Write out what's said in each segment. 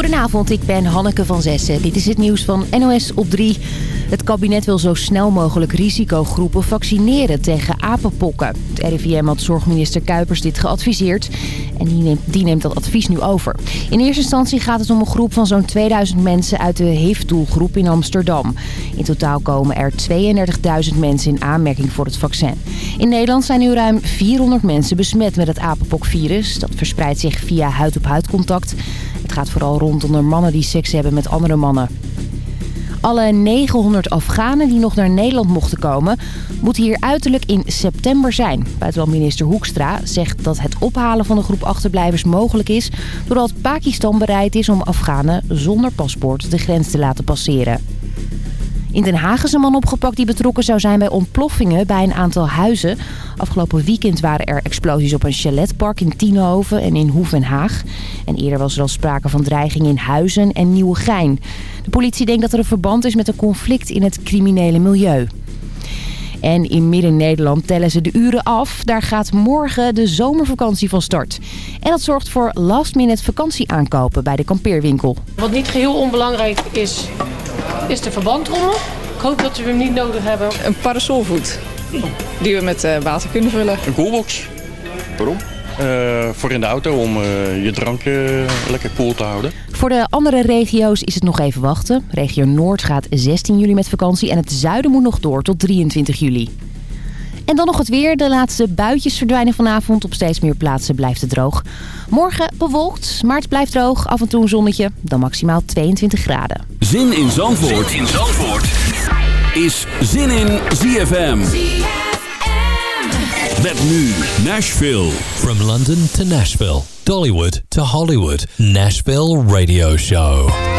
Goedenavond, ik ben Hanneke van Zessen. Dit is het nieuws van NOS op 3. Het kabinet wil zo snel mogelijk risicogroepen vaccineren tegen apenpokken. Het RIVM had zorgminister Kuipers dit geadviseerd en die neemt, dat advies nu over. In eerste instantie gaat het om een groep van zo'n 2000 mensen uit de HIV-doelgroep in Amsterdam. In totaal komen er 32.000 mensen in aanmerking voor het vaccin. In Nederland zijn nu ruim 400 mensen besmet met het apenpokvirus. Dat verspreidt zich via huid-op-huid contact. Het gaat vooral rond onder mannen die seks hebben met andere mannen. Alle 900 Afghanen die nog naar Nederland mochten komen... moeten hier uiterlijk in september zijn. Buitenlandminister Hoekstra zegt dat het ophalen van de groep achterblijvers mogelijk is... doordat Pakistan bereid is om Afghanen zonder paspoort de grens te laten passeren. In Den Haag is een man opgepakt die betrokken zou zijn bij ontploffingen bij een aantal huizen. Afgelopen weekend waren er explosies op een chaletpark in Tienhoven en in Hoef en eerder was er al sprake van dreiging in Huizen en Nieuwegein. De politie denkt dat er een verband is met een conflict in het criminele milieu. En in Midden-Nederland tellen ze de uren af. Daar gaat morgen de zomervakantie van start. En dat zorgt voor last-minute vakantieaankopen bij de kampeerwinkel. Wat niet geheel onbelangrijk is, is de verbandrommel. Ik hoop dat we hem niet nodig hebben. Een parasolvoet die we met eh, water kunnen vullen. Een coolbox. Waarom? Eh, voor in de auto om eh, je drank lekker koel te houden. Voor de andere regio's is het nog even wachten. Regio Noord gaat 16 juli met vakantie en het zuiden moet nog door tot 23 juli. En dan nog het weer. De laatste buitjes verdwijnen vanavond. Op steeds meer plaatsen blijft het droog. Morgen bewolkt, maar het blijft droog. Af en toe een zonnetje. Dan maximaal 22 graden. Zin in Zandvoort, Zin in Zandvoort. is Zin in ZFM. Met nu Nashville. From London to Nashville, Dollywood to Hollywood, Nashville Radio Show.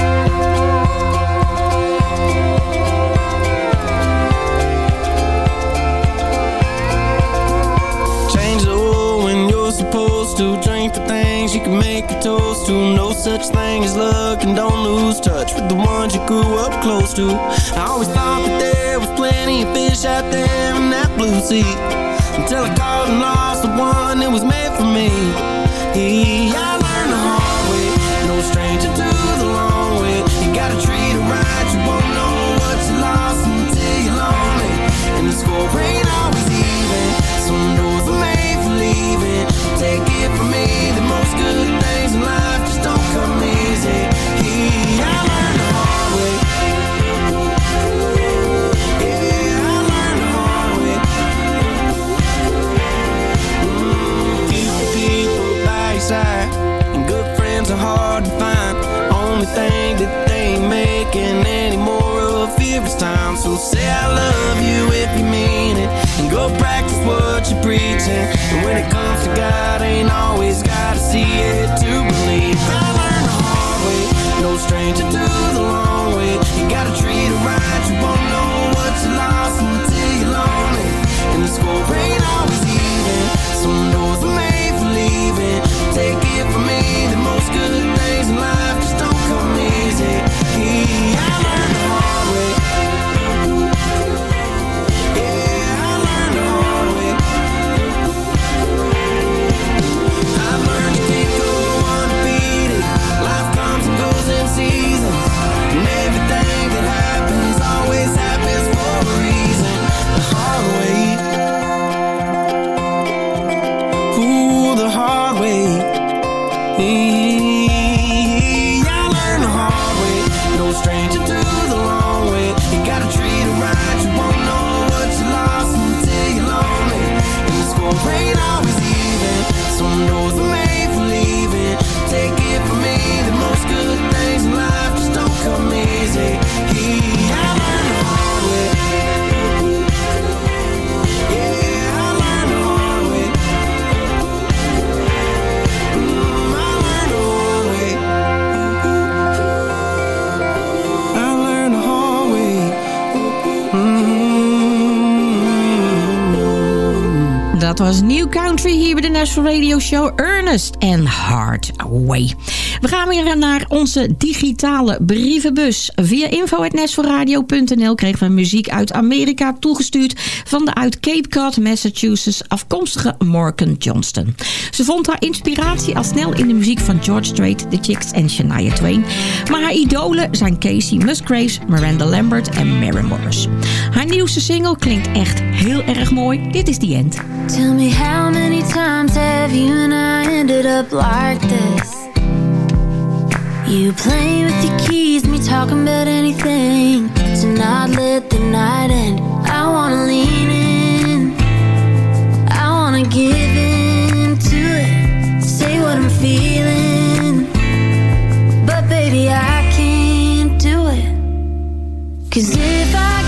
To No such thing as luck and don't lose touch With the ones you grew up close to. I always thought that there was plenty of fish out there in that blue sea. Until I caught and lost the one that was made for me thing that they ain't making any more of is time So say I love you if you mean it. And go practice what you're preaching. And when it comes to God Ain't always gotta see it. To believe I learned the hard way. No stranger to the long way. You gotta treat it right. You won't know what you lost Until you're lonely And the score de National Radio Show. En Hard Way. We gaan weer naar onze digitale brievenbus. Via info.nesforradio.nl kregen we muziek uit Amerika toegestuurd van de uit Cape Cod, Massachusetts afkomstige Morgan Johnston. Ze vond haar inspiratie al snel in de muziek van George Strait, The Chicks en Shania Twain. Maar haar idolen zijn Casey Musgraves, Miranda Lambert en Mary Morris. Haar nieuwste single klinkt echt heel erg mooi. Dit is The End. Tell me how many times have you and I ended up like this? You playing with your keys, me talking about anything. To not let the night end. I wanna lean in. I wanna give in to it. Say what I'm feeling. But baby I can't do it. Cause if I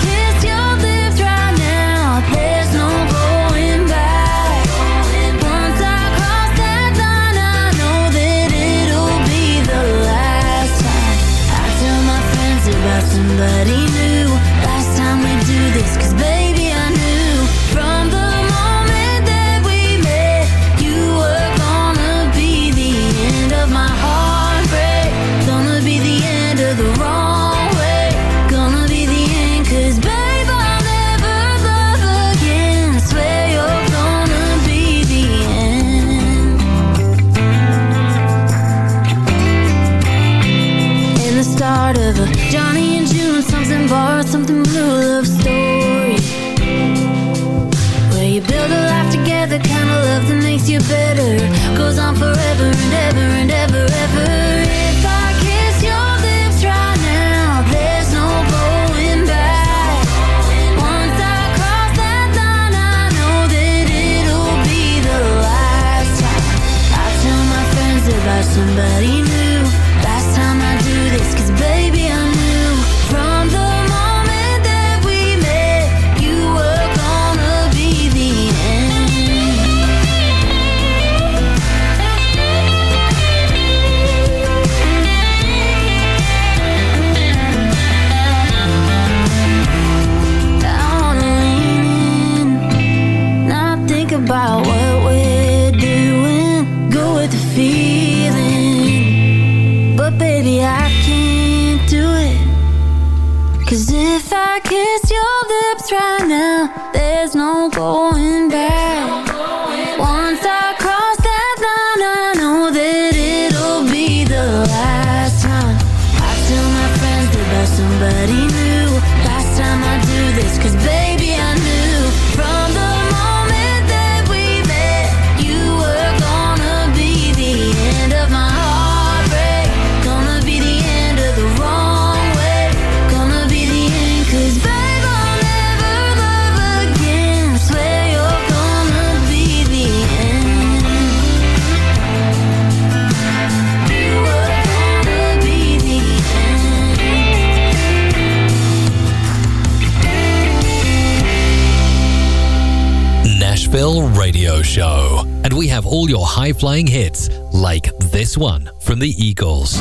high flying hits, like this one from the Eagles.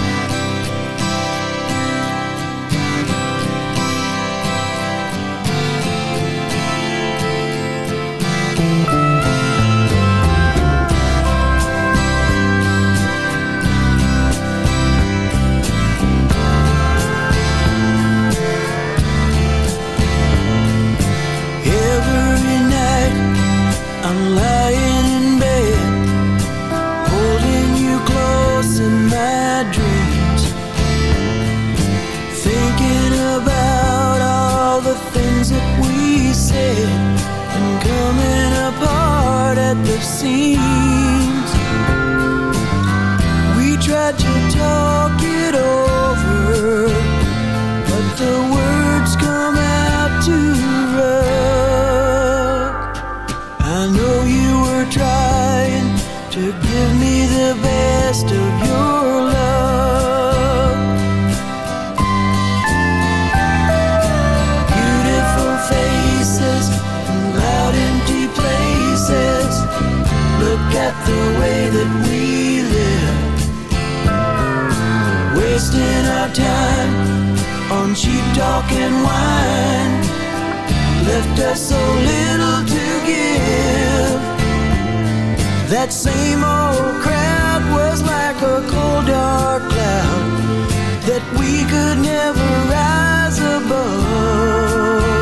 Look at the way that we live. Wasting our time on cheap talk and wine left us so little to give. That same old crowd was like a cold dark cloud that we could never rise above.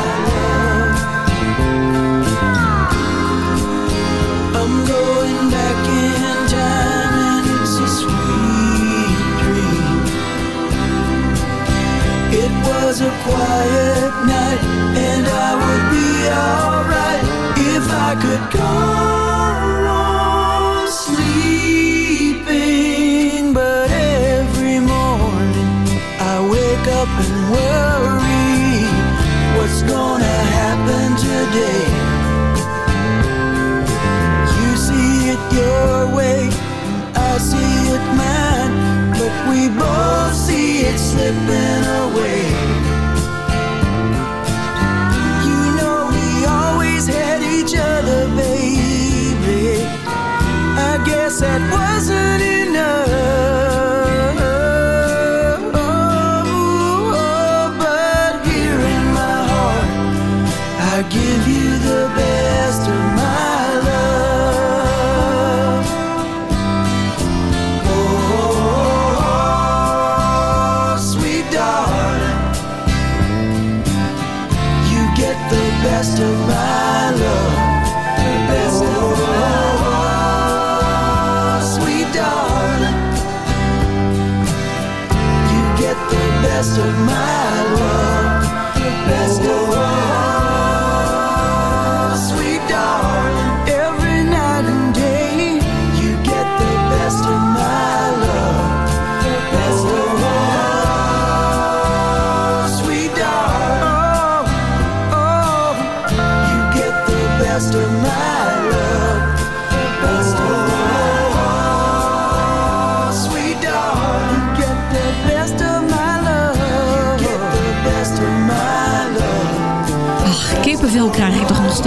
a quiet night and I would be alright if I could go on sleeping. But every morning I wake up and worry what's gonna happen today. You see it your way, I see it mine, but we both see it slipping away. That wasn't enough.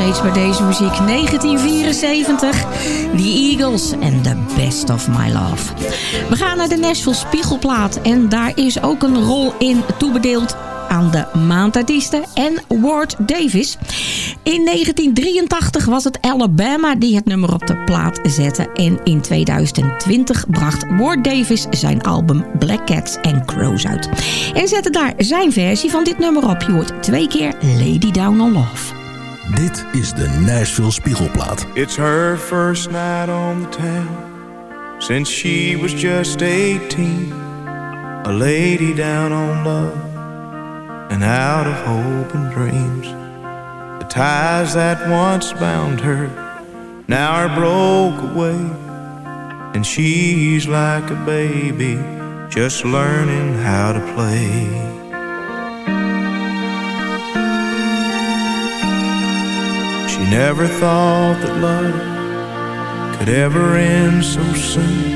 Steeds bij deze muziek. 1974, The Eagles en The Best of My Love. We gaan naar de Nashville Spiegelplaat. En daar is ook een rol in toebedeeld aan de maandartiesten en Ward Davis. In 1983 was het Alabama die het nummer op de plaat zette. En in 2020 bracht Ward Davis zijn album Black Cats and Crows uit. En zette daar zijn versie van dit nummer op. Je hoort twee keer Lady Down on Love. Dit is de Nashville Spiegelplaat. It's her first night on the town since she was just 18. A lady down on love and out of hope and dreams. The ties that once bound her now are broke away. And she's like a baby just learning how to play. She never thought that love could ever end so soon.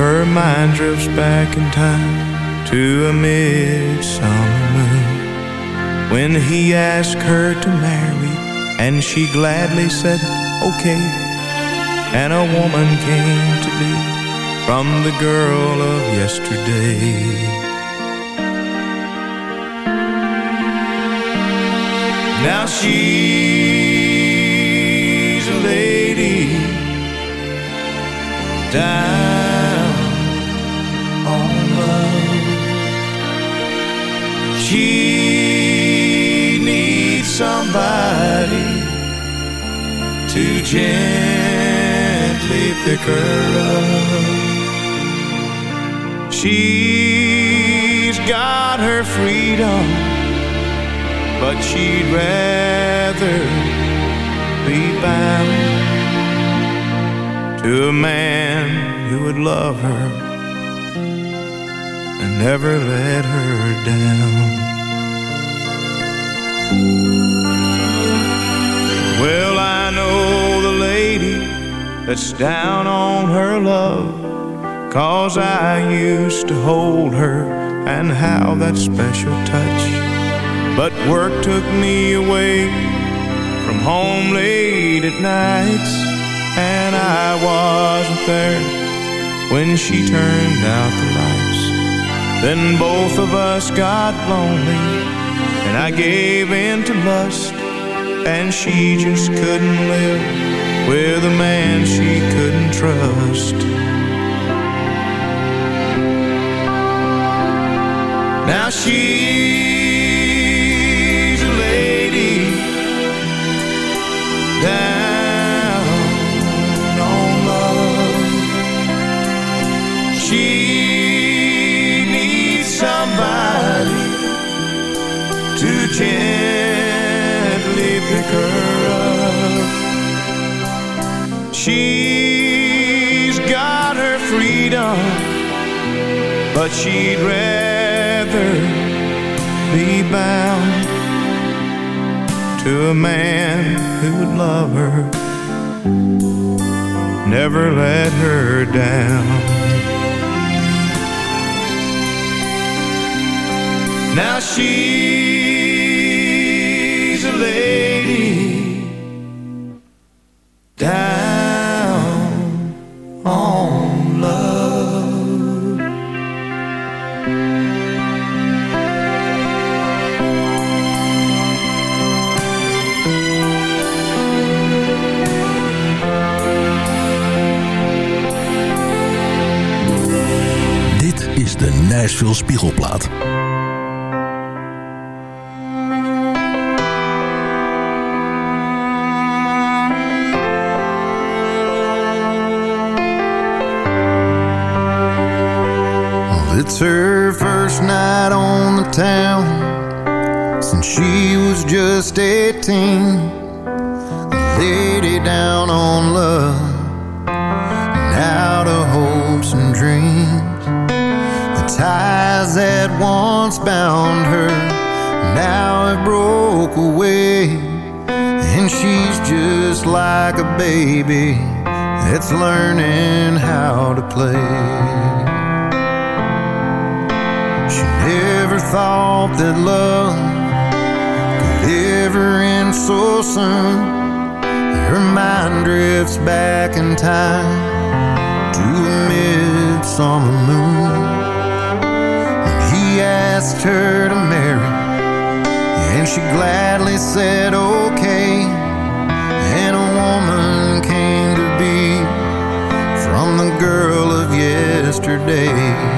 Her mind drifts back in time to a midsummer moon. When he asked her to marry, and she gladly said, okay. And a woman came to be from the girl of yesterday. Now she's down on love. She needs somebody to gently pick her up. She's got her freedom but she'd rather be bound to a man who would love her and never let her down. Well, I know the lady that's down on her love. Cause I used to hold her and how that special touch. But work took me away from home late at nights, and I wasn't there when she turned out the lights. Then both of us got lonely, and I gave in to lust, and she just couldn't live with a man she couldn't trust. Now she's She needs somebody to gently pick her up. She's got her freedom, but she'd rather be bound to a man who would love her, never let her down. Now she's she was just 18. A lady down on love and out of hopes and dreams. The ties that once bound her now have broke away. And she's just like a baby that's learning how to play. She never thought that love could ever end so soon. Her mind drifts back in time to a midsummer moon. When he asked her to marry, and she gladly said okay. And a woman came to be from the girl of yesterday.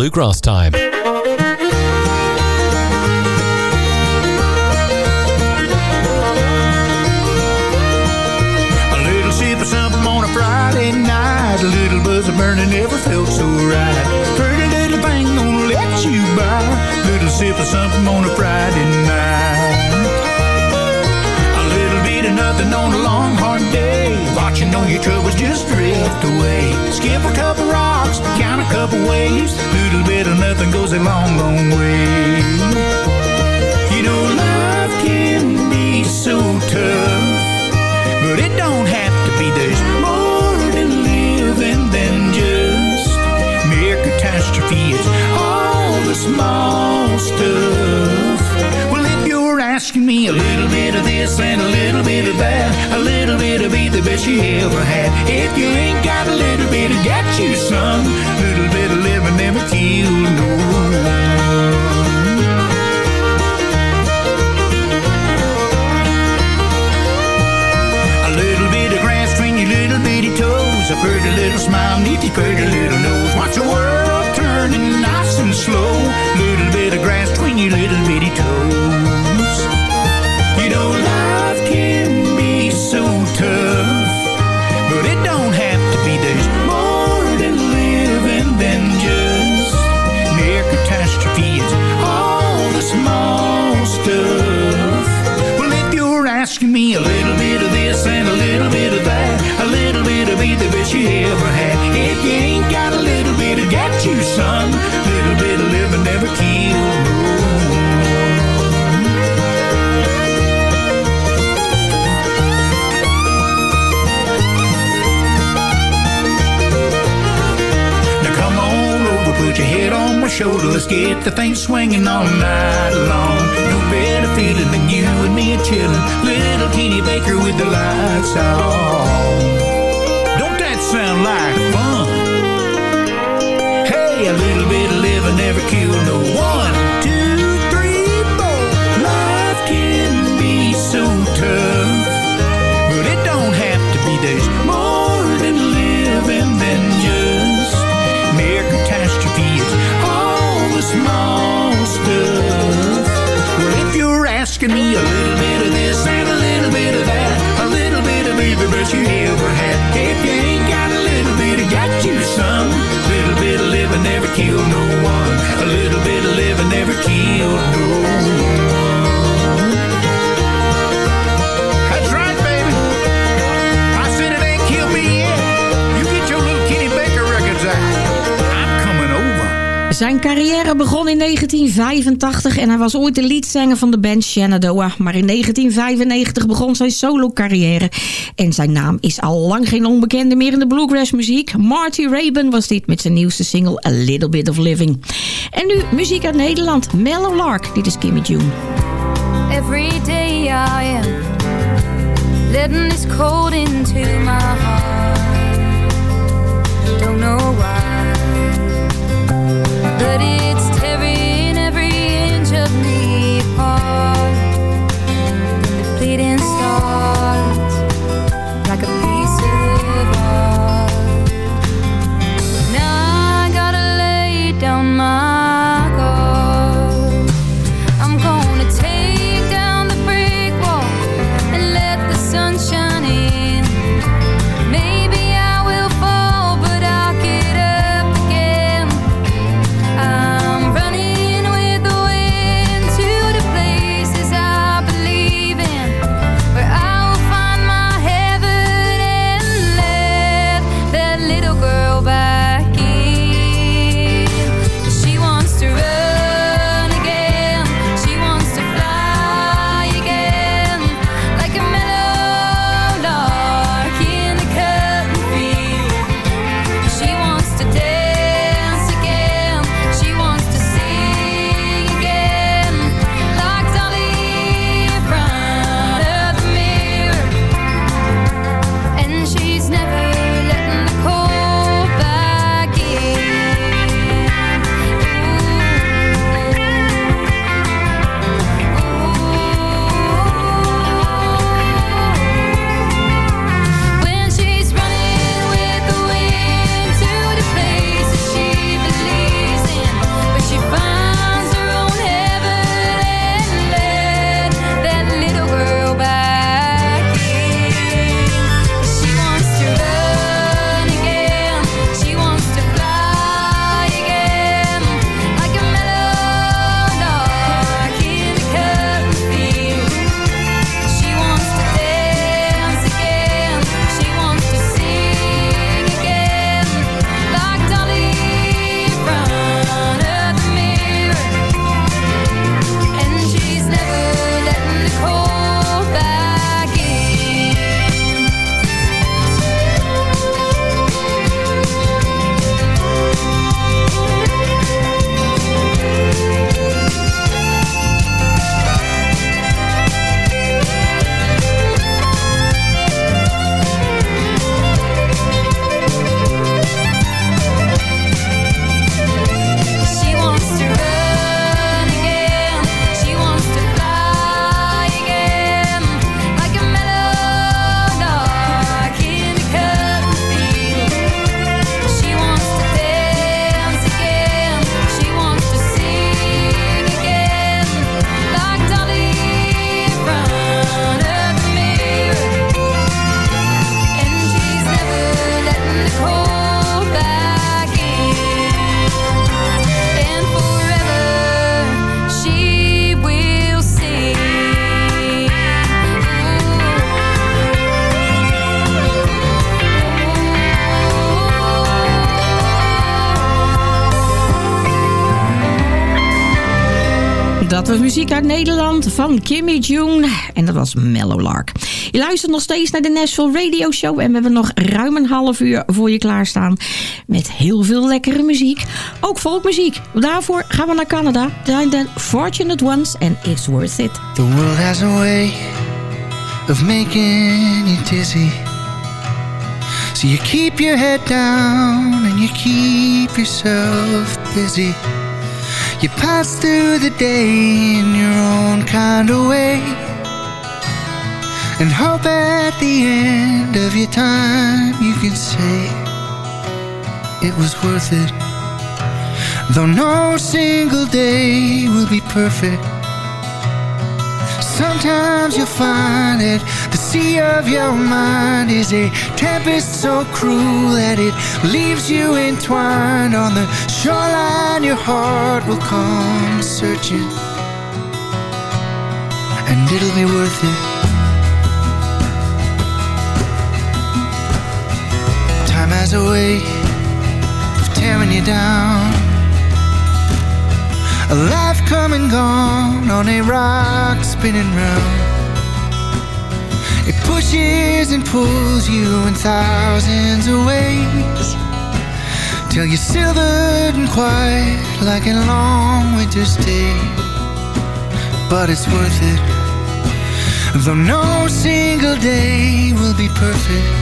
Bluegrass time. A little sip of something on a Friday night. A little buzz of burning never felt so right. Pretty little thing gonna let you by. Little sip of something on a Friday night. A little bit of nothing on a long hard day. Watching all your troubles just drift away. Skip a couple a waves. Little bit of nothing goes a long, long way. You know life can be so tough. But it don't have to be. There's more to living than just mere catastrophe. All the small stuff. Well, if you're asking me a little bit of this and a little bit of that, a little bit of be the best you ever had. If you ain't got a little bit of got you some, little little bit of grass between your little bitty toes. A pretty little smile beneath your pretty little nose. Watch the world turning nice and slow. Little bit of grass between your little bitty toes. You know life get the thing swinging all night long. No better feeling than you and me a chillin'. Little Kenny Baker with the lights on. Don't that sound like fun? Hey, a little bit of living never killed no one. Killed no one. A little bit of living never killed no one. Zijn carrière begon in 1985 en hij was ooit de leadzanger van de band Shenandoah. Maar in 1995 begon zijn solo-carrière. En zijn naam is al lang geen onbekende meer in de bluegrass muziek. Marty Raybon was dit met zijn nieuwste single A Little Bit of Living. En nu muziek uit Nederland. Mellow Lark, dit is Kimmy June. Every day I am cold into my heart. Don't know why, muziek uit Nederland van Kimmy June. En dat was Mellow Lark. Je luistert nog steeds naar de Nashville Radio Show. En we hebben nog ruim een half uur voor je klaarstaan. Met heel veel lekkere muziek. Ook volkmuziek. Daarvoor gaan we naar Canada. Daar de Fortunate Ones and It's Worth It. The world has a way of making you dizzy. So you keep your head down and you keep yourself busy. You pass through the day in your own kind of way And hope at the end of your time you can say It was worth it. Though no single day will be perfect Sometimes you'll find the sea of your mind is a tempest so cruel that it leaves you entwined on the shoreline. Your heart will come searching, and it'll be worth it. Time has a way of tearing you down. A life come and gone on a rock spinning round. Pushes and pulls you in thousands of ways till you're silvered and quiet like a long winter's day. But it's worth it, though no single day will be perfect.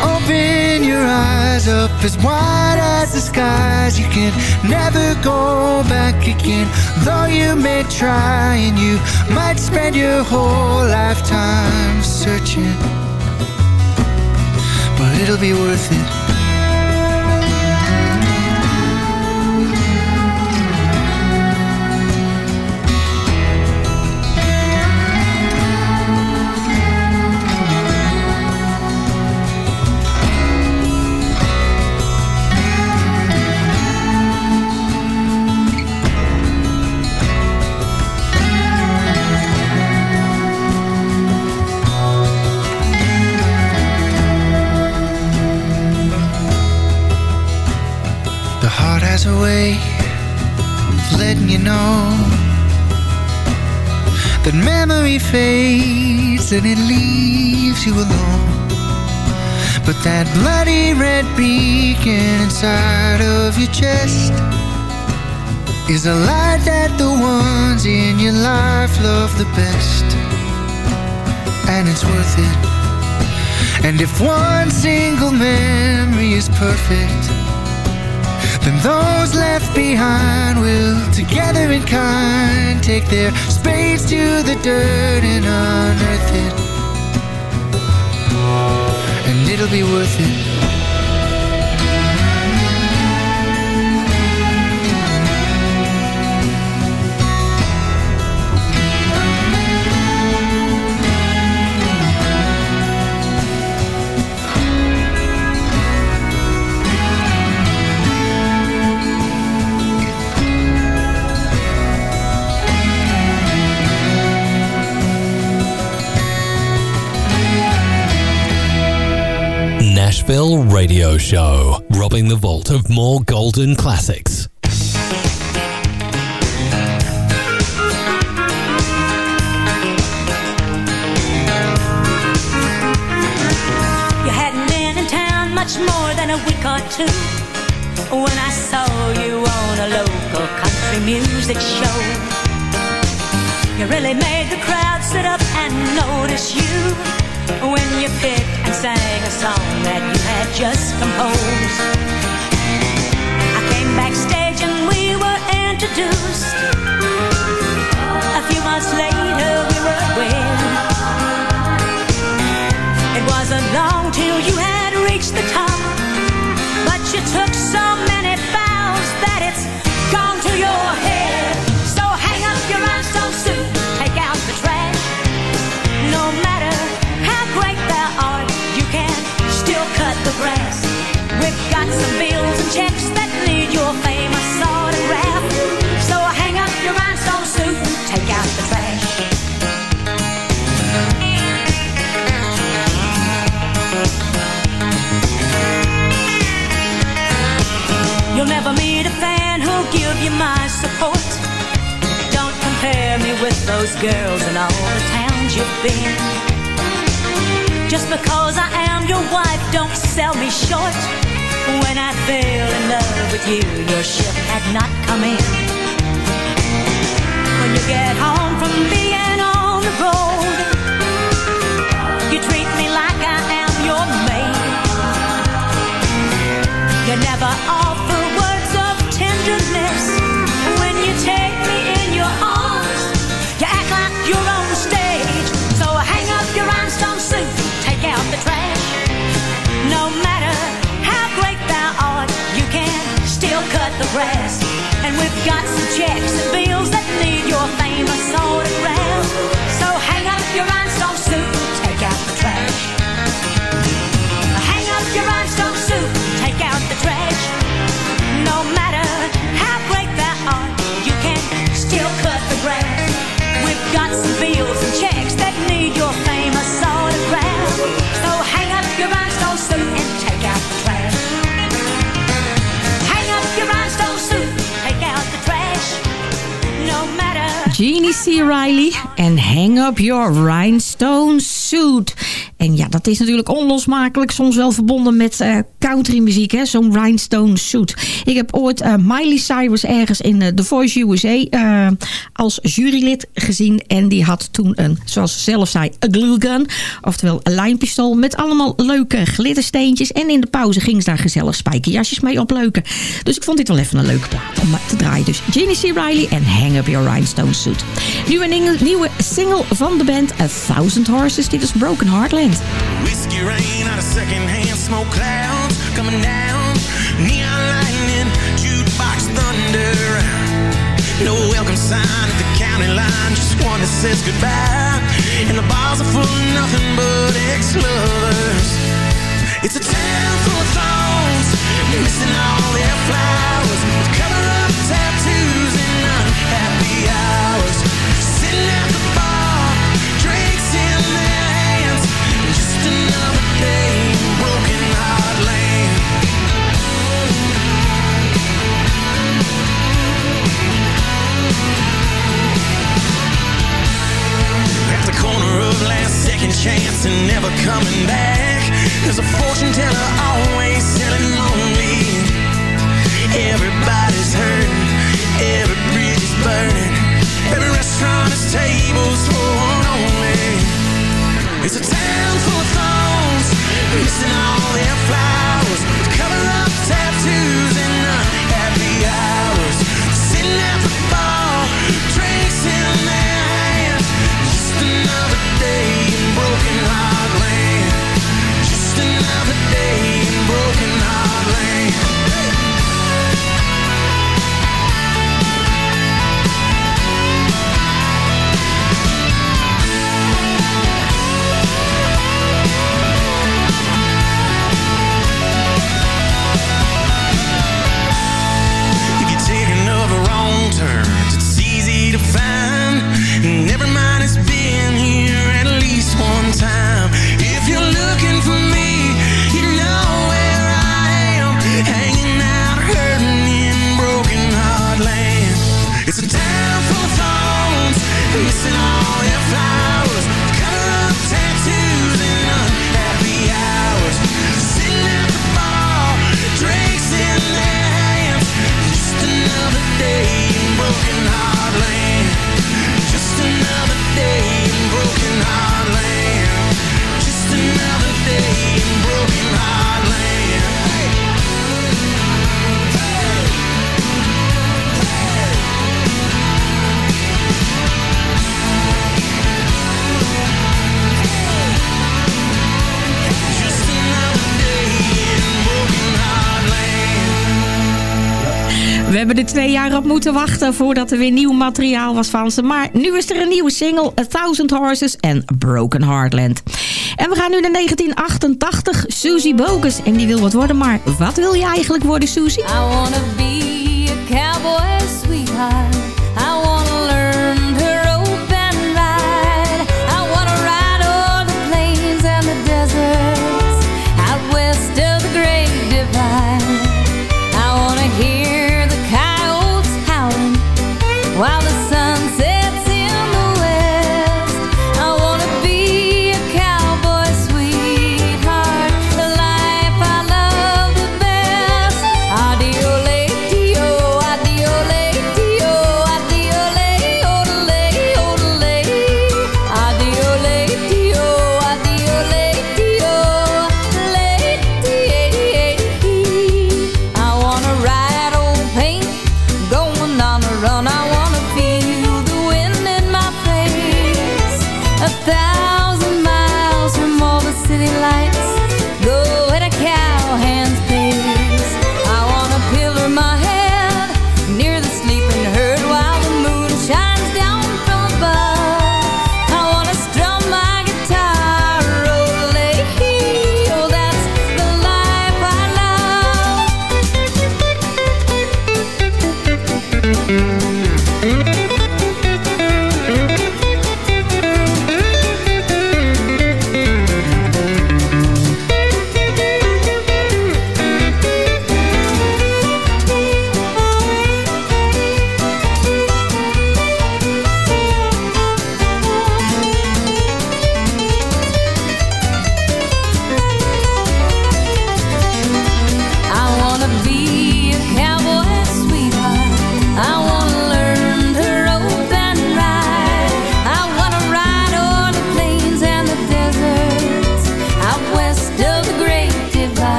Open your eyes up as wide as the skies. You can never go back again, though you may try, and you might spend your whole lifetime searching. But it'll be worth it. Memory fades and it leaves you alone. But that bloody red beacon inside of your chest is a light that the ones in your life love the best. And it's worth it. And if one single memory is perfect, then those left behind will, together in kind, take their spades to the dirt and unearth it. And it'll be worth it. Nashville Radio Show, robbing the vault of more golden classics. You hadn't been in town much more than a week or two when I saw you on a local country music show. You really made the crowd sit up and notice you those girls in all the towns you've been. Just because I am your wife, don't sell me short. When I fell in love with you, your ship had not come in. When you get home from being on the road, you treat me like I am your maid. You never offer And we've got some checks and bills that need Jeannie C. Riley en Hang Up Your Rhinestone Suit. En ja, dat is natuurlijk onlosmakelijk soms wel verbonden met uh, countrymuziek, hè? zo'n rhinestone suit. Ik heb ooit uh, Miley Cyrus ergens in uh, The Voice USA als jurylid gezien. En die had toen een, zoals ze zelf zei, a glue gun. Oftewel een lijnpistool met allemaal leuke glittersteentjes. En in de pauze ging ze daar gezellig spijkerjasjes mee opleuken. Dus ik vond dit wel even een leuke plaat om te draaien. Dus Jeannie C. Riley en Hang Up Your Rhinestone Suit. Nu een nieuwe single van de band A Thousand Horses. Dit is Broken Heartland. Whiskey rain out of secondhand smoke clouds coming down. Neon lightning, jukebox thunder. No welcome sign at the county line, just one that says goodbye. And the bars are full of nothing but ex-lovers. It's a town full of thorns, missing all their flowers. Chance and never coming back. There's a fortune teller always selling lonely. Everybody's hurting, every bridge is burning. Every restaurant has tables for one only. It's a town full of thorns, missing all hebben er twee jaar op moeten wachten voordat er weer nieuw materiaal was van ze. Maar nu is er een nieuwe single, A Thousand Horses en Broken Heartland. En we gaan nu naar 1988, Susie Bogus. En die wil wat worden, maar wat wil je eigenlijk worden, Susie? I wanna be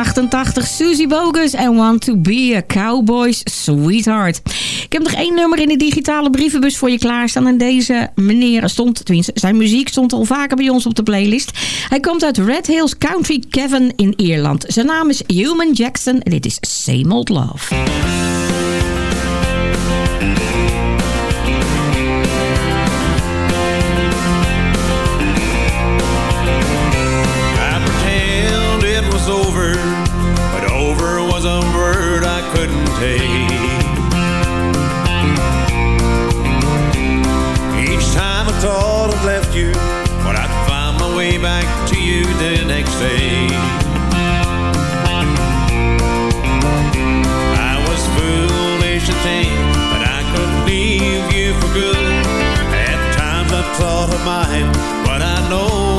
88 Susie Bogus en Want to Be a Cowboy's Sweetheart. Ik heb nog één nummer in de digitale brievenbus voor je klaarstaan. En deze meneer stond, tenminste zijn muziek stond al vaker bij ons op de playlist. Hij komt uit Red Hills Country Kevin in Ierland. Zijn naam is Human Jackson en dit is Same Old Love. fade. I was foolish to think that I could leave you for good. At times I thought of mine, but I know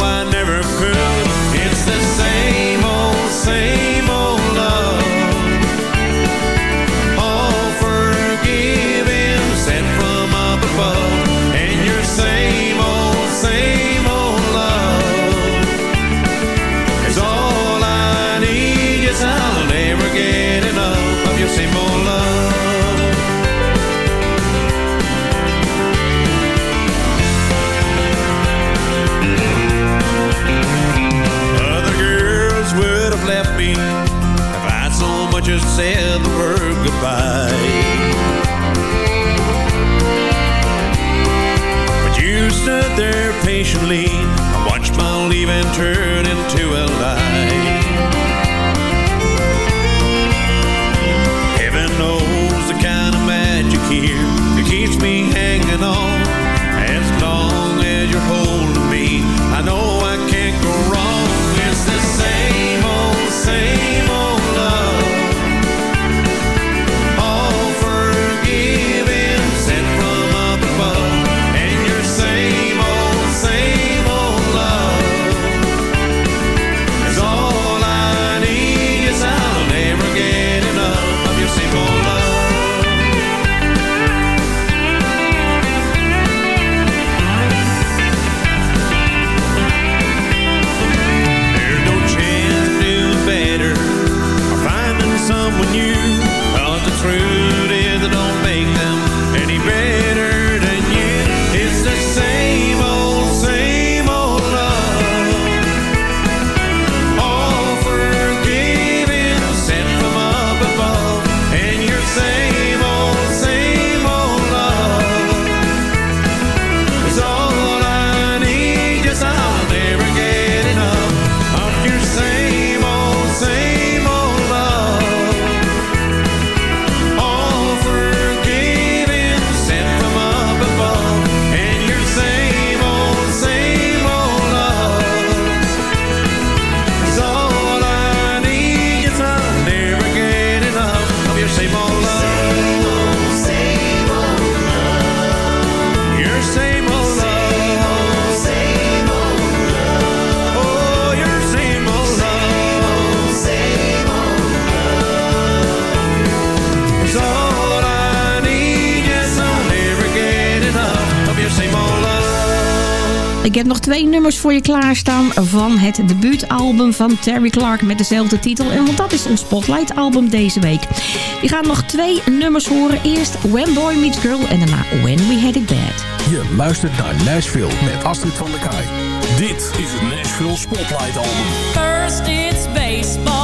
Ik heb nog twee nummers voor je klaarstaan van het debuutalbum van Terry Clark met dezelfde titel. En want dat is ons Spotlight album deze week. Je gaat nog twee nummers horen. Eerst When Boy Meets Girl en daarna When We Had It Bad. Je luistert naar Nashville met Astrid van der Kaai. Dit is het Nashville Spotlight album. First it's baseball.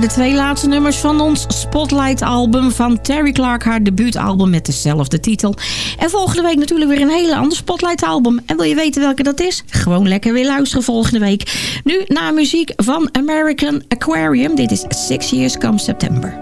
de twee laatste nummers van ons Spotlight-album... van Terry Clark, haar debuutalbum met dezelfde titel. En volgende week natuurlijk weer een hele ander Spotlight-album. En wil je weten welke dat is? Gewoon lekker weer luisteren volgende week. Nu naar muziek van American Aquarium. Dit is Six Years Come September.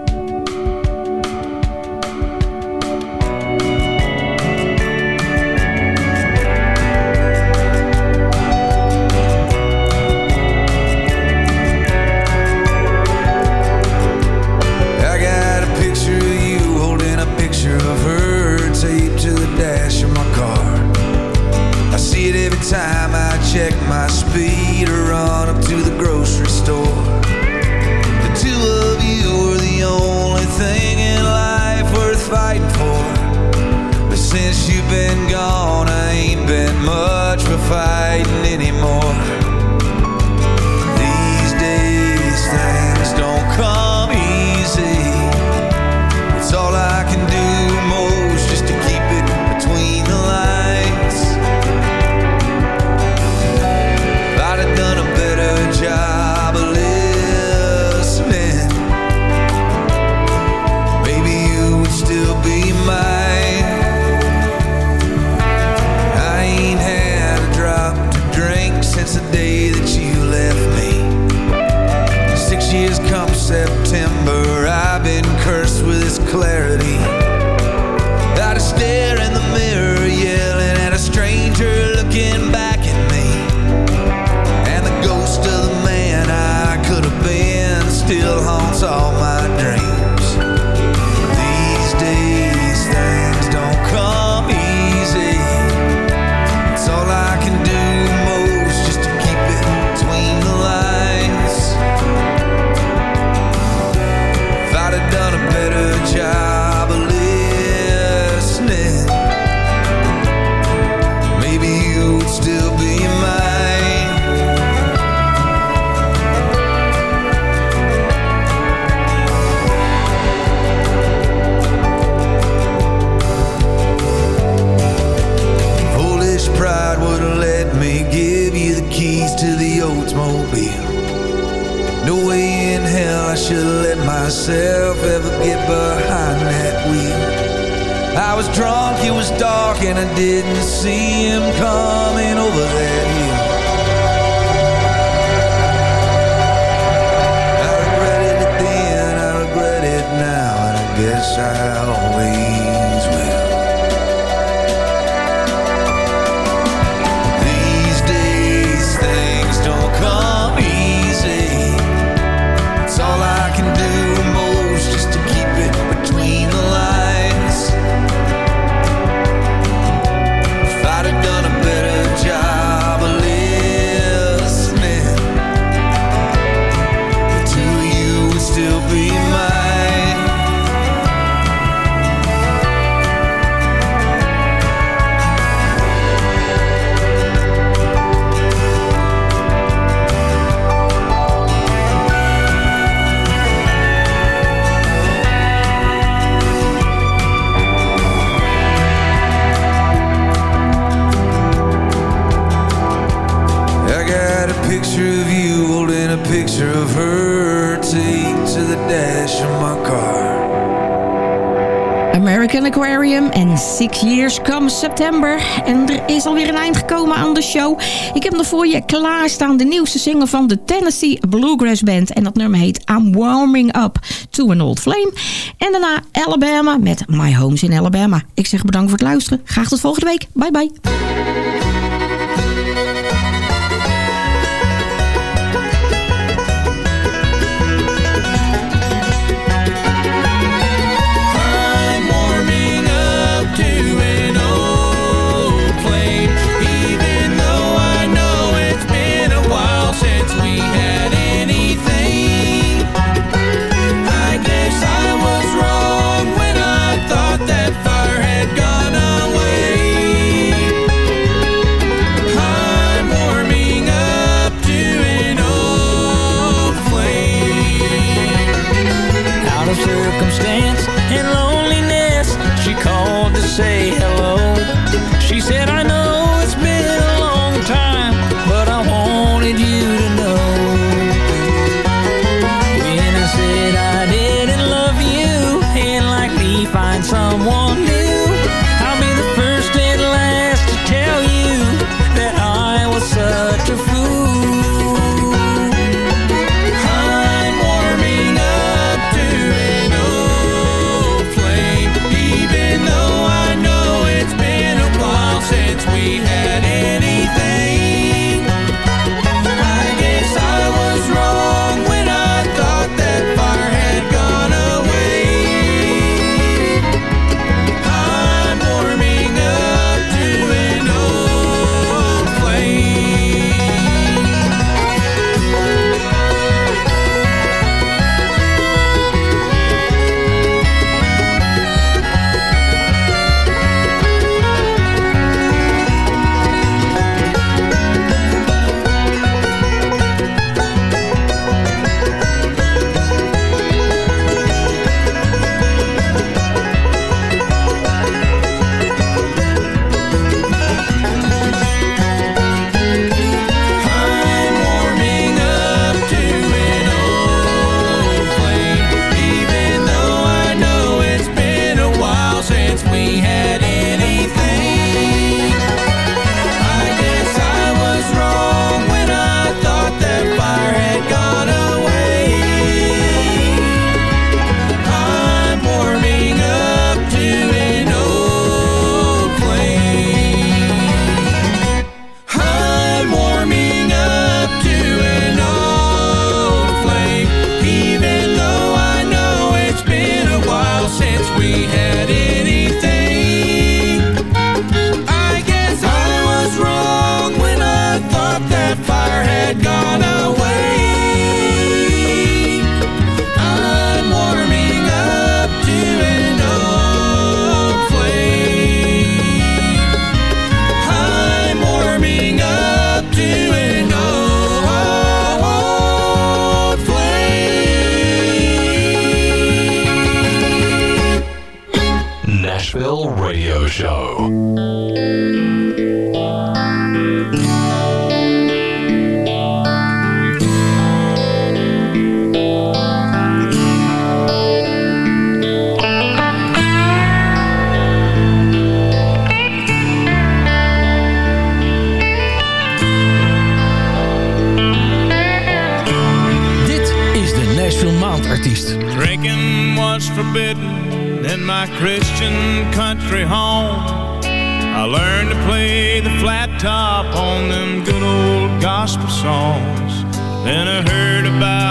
dark and I didn't see him coming over there. Aquarium en Six Years Come September. En er is alweer een eind gekomen aan de show. Ik heb nog voor je klaarstaan de nieuwste single van de Tennessee Bluegrass Band. En dat nummer heet I'm Warming Up to an Old Flame. En daarna Alabama met My Homes in Alabama. Ik zeg bedankt voor het luisteren. Graag tot volgende week. Bye bye.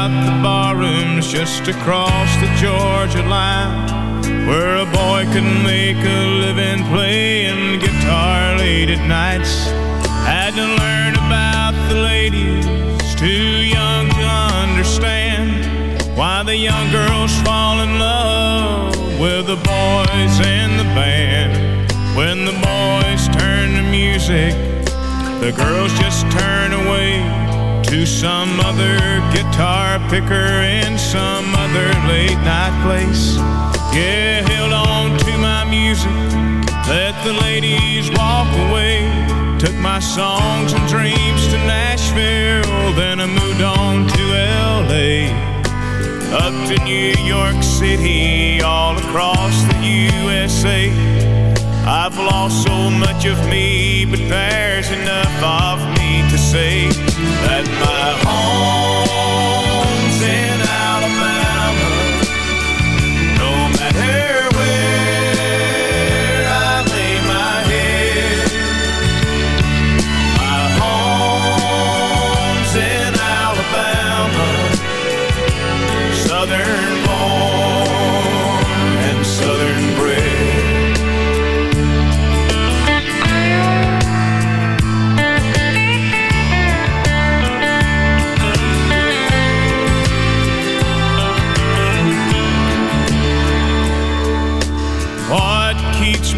About the barrooms just across the Georgia line, where a boy could make a living playing guitar late at nights. Had to learn about the ladies, too young to understand why the young girls fall in love with the boys in the band. When the boys turn to music, the girls just turn away to some other guitar picker in some other late night place. Yeah, held on to my music, let the ladies walk away. Took my songs and dreams to Nashville, then I moved on to LA. Up to New York City, all across the USA. Lost so much of me, but there's enough of me to say that my home's in